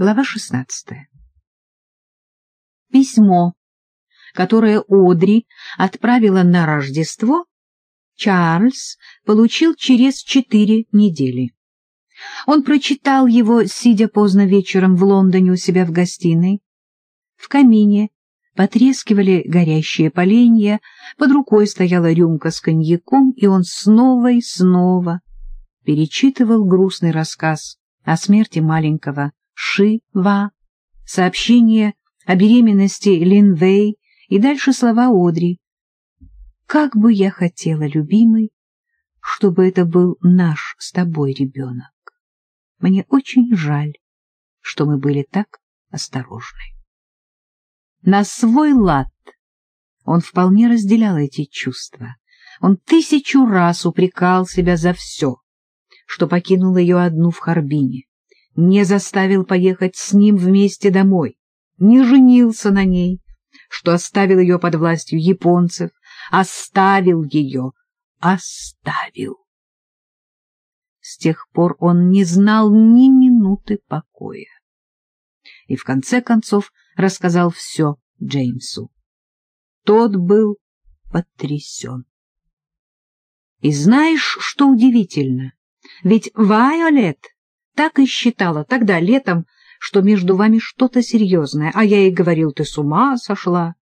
Глава 16. Письмо, которое Одри отправила на Рождество, Чарльз получил через четыре недели. Он прочитал его, сидя поздно вечером в Лондоне у себя в гостиной. В камине потрескивали горящие поленья, под рукой стояла рюмка с коньяком, и он снова и снова перечитывал грустный рассказ о смерти маленького Шива, сообщение о беременности Линвей и дальше слова Одри. «Как бы я хотела, любимый, чтобы это был наш с тобой ребенок. Мне очень жаль, что мы были так осторожны». На свой лад он вполне разделял эти чувства. Он тысячу раз упрекал себя за все, что покинул ее одну в Харбине не заставил поехать с ним вместе домой, не женился на ней, что оставил ее под властью японцев, оставил ее, оставил. С тех пор он не знал ни минуты покоя. И в конце концов рассказал все Джеймсу. Тот был потрясен. И знаешь, что удивительно? Ведь Вайолет так и считала тогда, летом, что между вами что-то серьезное, а я ей говорил, ты с ума сошла.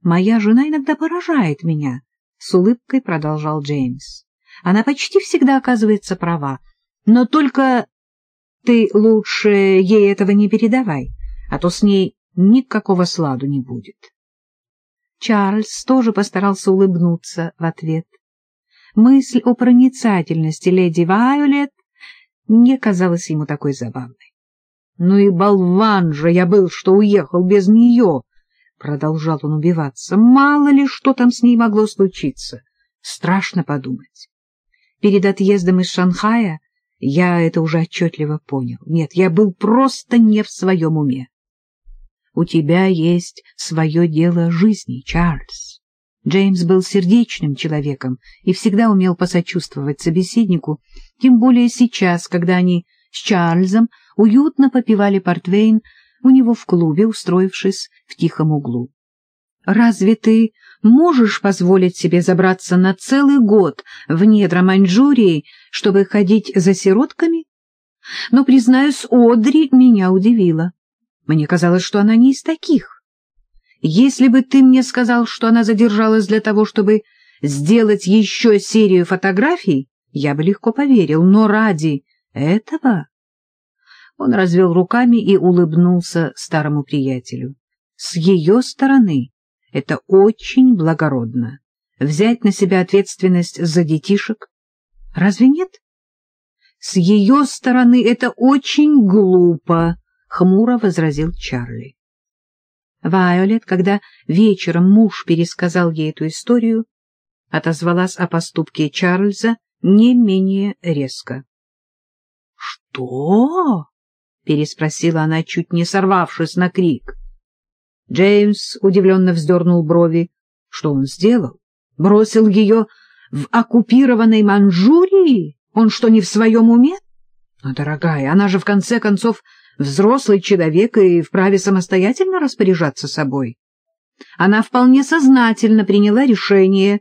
Моя жена иногда поражает меня, — с улыбкой продолжал Джеймс. Она почти всегда оказывается права, но только ты лучше ей этого не передавай, а то с ней никакого сладу не будет. Чарльз тоже постарался улыбнуться в ответ. Мысль о проницательности леди Вайолет не казалась ему такой забавной. — Ну и болван же я был, что уехал без нее! — продолжал он убиваться. — Мало ли, что там с ней могло случиться. Страшно подумать. Перед отъездом из Шанхая я это уже отчетливо понял. Нет, я был просто не в своем уме. У тебя есть свое дело жизни, Чарльз. Джеймс был сердечным человеком и всегда умел посочувствовать собеседнику, тем более сейчас, когда они с Чарльзом уютно попивали портвейн у него в клубе, устроившись в тихом углу. «Разве ты можешь позволить себе забраться на целый год в недра Маньчжурии, чтобы ходить за сиротками? Но, признаюсь, Одри меня удивила. Мне казалось, что она не из таких». Если бы ты мне сказал, что она задержалась для того, чтобы сделать еще серию фотографий, я бы легко поверил, но ради этого... Он развел руками и улыбнулся старому приятелю. С ее стороны это очень благородно. Взять на себя ответственность за детишек. Разве нет? С ее стороны это очень глупо, — хмуро возразил Чарли. Вайолет, когда вечером муж пересказал ей эту историю, отозвалась о поступке Чарльза не менее резко. — Что? — переспросила она, чуть не сорвавшись на крик. Джеймс удивленно вздернул брови. Что он сделал? Бросил ее в оккупированной Манчжурии? Он что, не в своем уме? Но, дорогая, она же в конце концов взрослый человек и вправе самостоятельно распоряжаться собой. Она вполне сознательно приняла решение.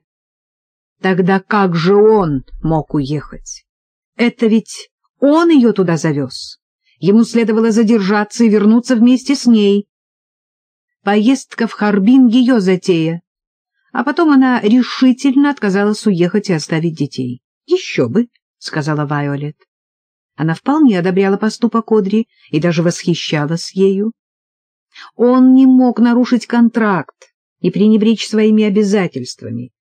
Тогда как же он мог уехать? Это ведь он ее туда завез. Ему следовало задержаться и вернуться вместе с ней. Поездка в Харбин — ее затея. А потом она решительно отказалась уехать и оставить детей. — Еще бы, — сказала Вайолет. Она вполне одобряла поступок Одри и даже восхищалась ею. Он не мог нарушить контракт и пренебречь своими обязательствами.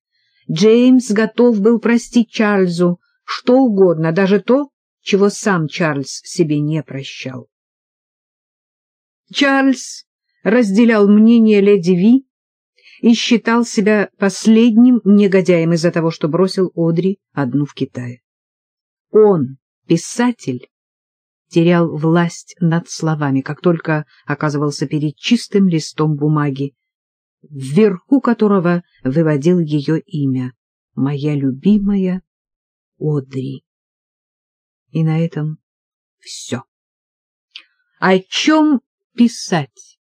Джеймс готов был простить Чарльзу что угодно, даже то, чего сам Чарльз себе не прощал. Чарльз разделял мнение леди Ви и считал себя последним негодяем из-за того, что бросил Одри одну в Китае. Он Писатель терял власть над словами, как только оказывался перед чистым листом бумаги, вверху которого выводил ее имя — «Моя любимая Одри». И на этом все. О чем писать?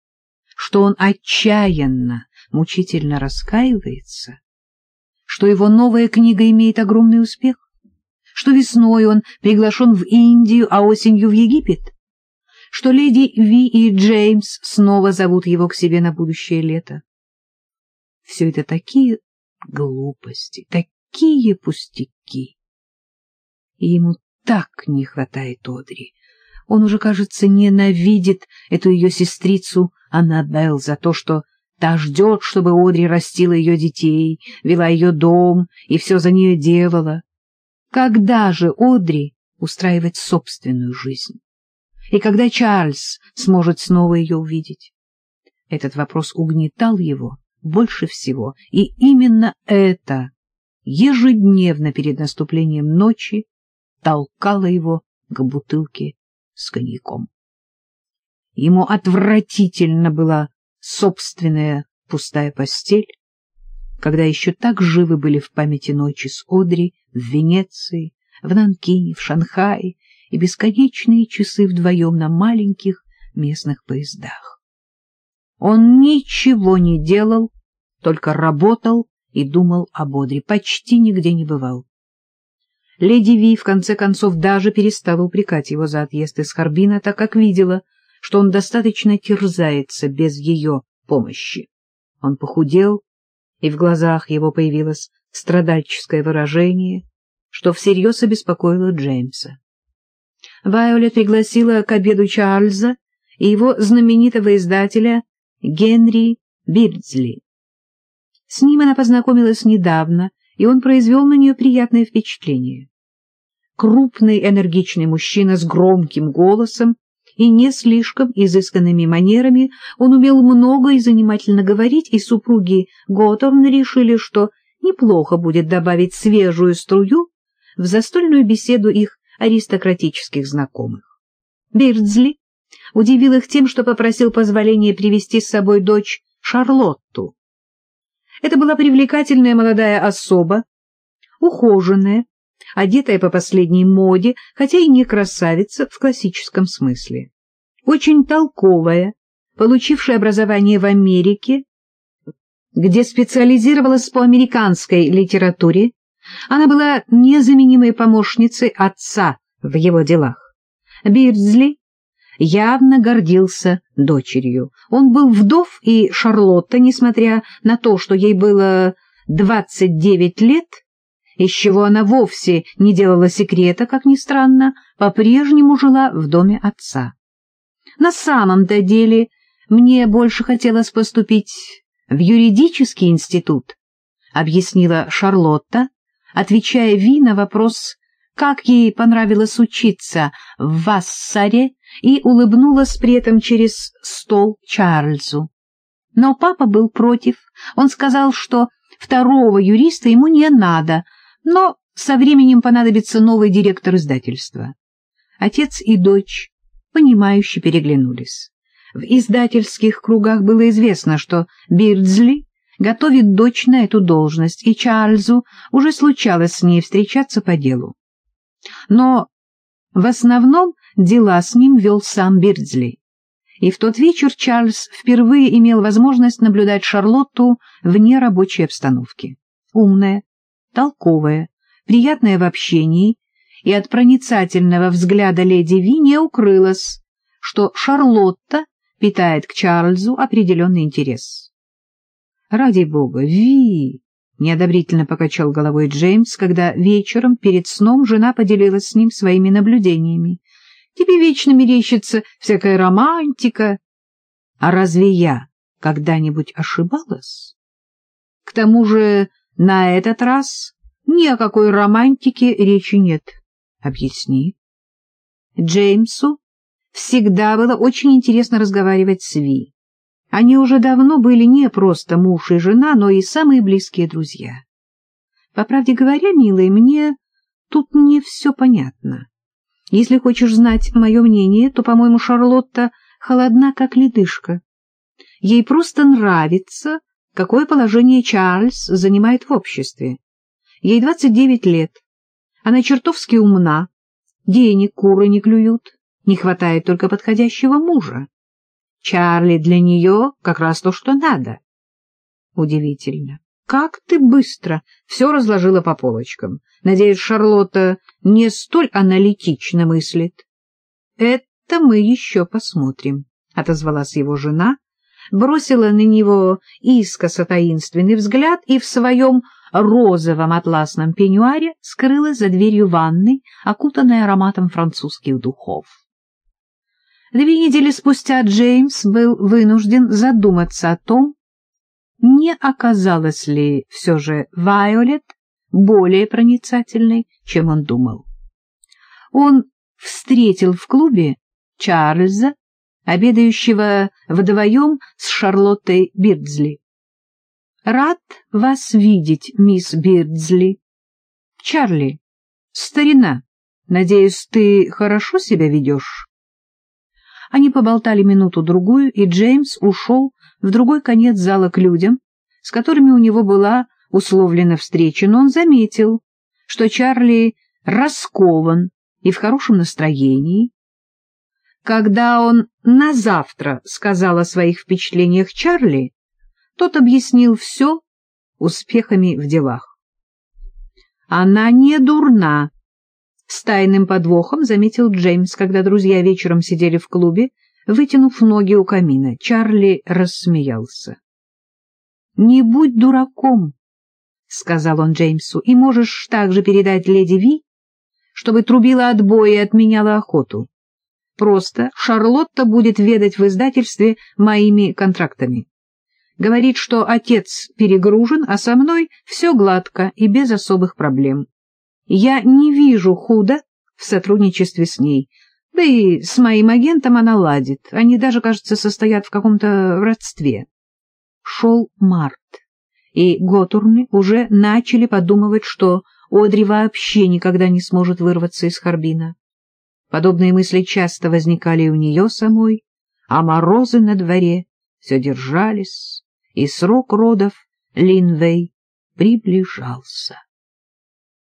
Что он отчаянно, мучительно раскаивается? Что его новая книга имеет огромный успех? Что весной он приглашен в Индию, а осенью в Египет? Что леди Ви и Джеймс снова зовут его к себе на будущее лето? Все это такие глупости, такие пустяки. И ему так не хватает Одри. Он уже, кажется, ненавидит эту ее сестрицу Аннабелл за то, что та ждет, чтобы Одри растила ее детей, вела ее дом и все за нее делала. Когда же Одри устраивать собственную жизнь? И когда Чарльз сможет снова ее увидеть? Этот вопрос угнетал его больше всего, и именно это ежедневно перед наступлением ночи толкало его к бутылке с коньяком. Ему отвратительно была собственная пустая постель, когда еще так живы были в памяти ночи с Одри в Венеции, в Нанкине, в Шанхае и бесконечные часы вдвоем на маленьких местных поездах. Он ничего не делал, только работал и думал о Бодре, почти нигде не бывал. Леди Ви, в конце концов, даже перестала упрекать его за отъезд из Харбина, так как видела, что он достаточно терзается без ее помощи. Он похудел, и в глазах его появилось страдальческое выражение, что всерьез обеспокоило Джеймса. Вайолет пригласила к обеду Чарльза и его знаменитого издателя Генри Бирдзли. С ним она познакомилась недавно, и он произвел на нее приятное впечатление. Крупный энергичный мужчина с громким голосом и не слишком изысканными манерами, он умел много и занимательно говорить, и супруги Готторн решили, что неплохо будет добавить свежую струю в застольную беседу их аристократических знакомых. Бирдзли удивил их тем, что попросил позволения привести с собой дочь Шарлотту. Это была привлекательная молодая особа, ухоженная, одетая по последней моде, хотя и не красавица в классическом смысле. Очень толковая, получившая образование в Америке, где специализировалась по американской литературе, она была незаменимой помощницей отца в его делах. Бирдзли явно гордился дочерью. Он был вдов, и Шарлотта, несмотря на то, что ей было 29 лет, из чего она вовсе не делала секрета, как ни странно, по-прежнему жила в доме отца. На самом-то деле мне больше хотелось поступить в юридический институт, объяснила Шарлотта, отвечая Ви на вопрос, как ей понравилось учиться в Вассаре, и улыбнулась при этом через стол Чарльзу. Но папа был против. Он сказал, что второго юриста ему не надо, но со временем понадобится новый директор издательства. Отец и дочь, понимающе переглянулись. В издательских кругах было известно, что Бирдзли готовит дочь на эту должность, и Чарльзу уже случалось с ней встречаться по делу. Но в основном дела с ним вел сам Бирдзли. И в тот вечер Чарльз впервые имел возможность наблюдать Шарлотту вне рабочей обстановки. Умная, толковая, приятная в общении, и от проницательного взгляда леди Ви не укрылось, что Шарлотта питает к Чарльзу определенный интерес. «Ради бога, Ви!» — неодобрительно покачал головой Джеймс, когда вечером перед сном жена поделилась с ним своими наблюдениями. «Тебе вечно мерещится всякая романтика. А разве я когда-нибудь ошибалась? К тому же на этот раз ни о какой романтике речи нет. Объясни». Джеймсу всегда было очень интересно разговаривать с Ви. Они уже давно были не просто муж и жена, но и самые близкие друзья. По правде говоря, милый, мне тут не все понятно. Если хочешь знать мое мнение, то, по-моему, Шарлотта холодна, как ледышка. Ей просто нравится, какое положение Чарльз занимает в обществе. Ей 29 лет. Она чертовски умна, денег куры не клюют, Не хватает только подходящего мужа. Чарли для нее как раз то, что надо. Удивительно. Как ты быстро все разложила по полочкам. Надеюсь, Шарлотта не столь аналитично мыслит. Это мы еще посмотрим, — отозвалась его жена, бросила на него искоса таинственный взгляд и в своем розовом атласном пеньюаре скрылась за дверью ванной, окутанной ароматом французских духов. Две недели спустя Джеймс был вынужден задуматься о том, не оказалась ли все же Вайолет более проницательной, чем он думал. Он встретил в клубе Чарльза, обедающего вдвоем с Шарлоттой Бирдзли. «Рад вас видеть, мисс Бирдзли. Чарли, старина, надеюсь, ты хорошо себя ведешь?» Они поболтали минуту-другую, и Джеймс ушел в другой конец зала к людям, с которыми у него была условлена встреча, но он заметил, что Чарли раскован и в хорошем настроении. Когда он на завтра сказал о своих впечатлениях Чарли, тот объяснил все успехами в делах. «Она не дурна», — с тайным подвохом заметил Джеймс, когда друзья вечером сидели в клубе, вытянув ноги у камина. Чарли рассмеялся. — Не будь дураком, — сказал он Джеймсу, — и можешь также передать леди Ви, чтобы трубила отбой и отменяла охоту. Просто Шарлотта будет ведать в издательстве моими контрактами. Говорит, что отец перегружен, а со мной все гладко и без особых проблем. Я не вижу худа в сотрудничестве с ней, да и с моим агентом она ладит. Они даже, кажется, состоят в каком-то родстве. Шел март, и Готурны уже начали подумывать, что Одри вообще никогда не сможет вырваться из Харбина. Подобные мысли часто возникали у нее самой, а морозы на дворе все держались, и срок родов Линвей приближался.